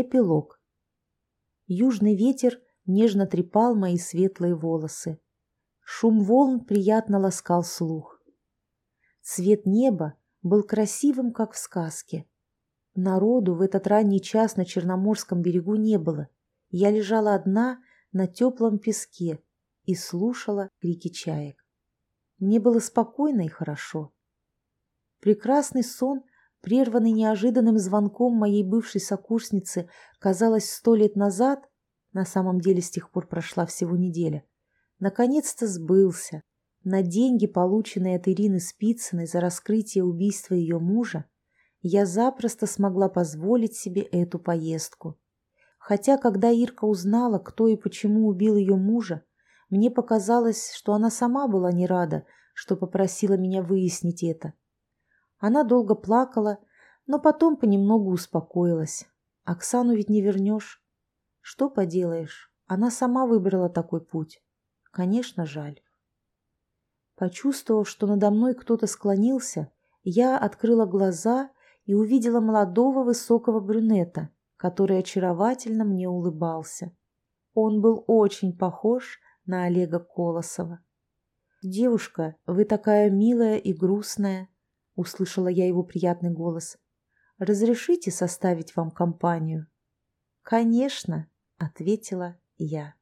Эпилог. Южный ветер нежно трепал мои светлые волосы. Шум волн приятно ласкал слух. Цвет неба был красивым, как в сказке. Народу в этот ранний час на Черноморском берегу не было. Я лежала одна на теплом песке и слушала крики чаек. Мне было спокойно и хорошо. Прекрасный сон, прерванный неожиданным звонком моей бывшей сокурсницы, казалось, сто лет назад, на самом деле с тех пор прошла всего неделя, наконец-то сбылся. На деньги, полученные от Ирины Спицыной за раскрытие убийства ее мужа, я запросто смогла позволить себе эту поездку. Хотя, когда Ирка узнала, кто и почему убил ее мужа, мне показалось, что она сама была не рада, что попросила меня выяснить это. Она долго плакала, но потом понемногу успокоилась. Оксану ведь не вернешь. Что поделаешь, она сама выбрала такой путь. Конечно, жаль. Почувствовав, что надо мной кто-то склонился, я открыла глаза и увидела молодого высокого брюнета, который очаровательно мне улыбался. Он был очень похож на Олега Колосова. «Девушка, вы такая милая и грустная», — услышала я его приятный голос. «Разрешите составить вам компанию?» «Конечно», — ответила я.